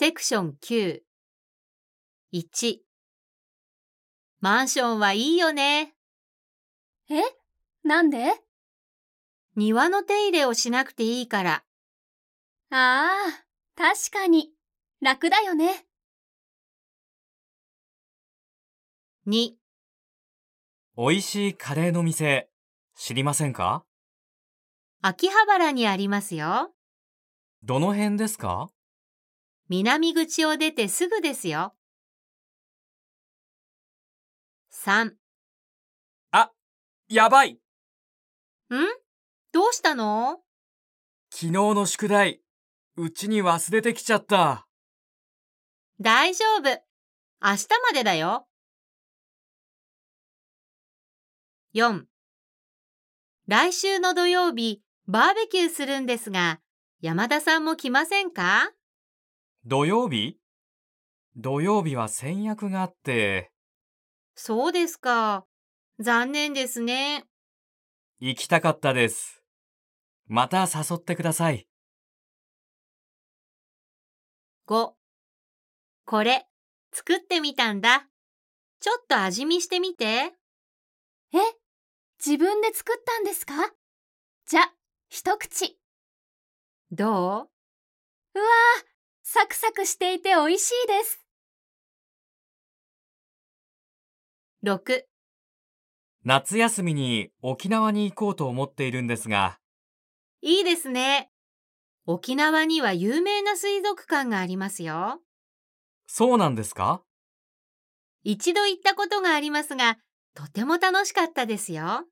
セクション9 1マンションはいいよね。え？なんで？庭の手入れをしなくていいから。ああ、確かに。楽だよね。2美味しいカレーの店、知りませんか？秋葉原にありますよ。どの辺ですか？南口を出てすぐですよ。3やばいん？どうしたの？昨日の宿題、うちに忘れてきちゃった。大丈夫。明日までだよ。4来週の土曜日、バーベキューするんですが、山田さんも来ませんか？土曜日？土曜日は先約があって、そうですか。残念ですね。行きたかったです。また誘ってください。5これ、作ってみたんだ。ちょっと味見してみて。え自分で作ったんですか？じゃ、一口。どう？うわー、サクサクしていて美味しいです。?6 夏休みに沖縄に行こうと思っているんですが、いいですね。沖縄には有名な水族館がありますよ。そうなんですか？一度行ったことがありますが、とても楽しかったですよ。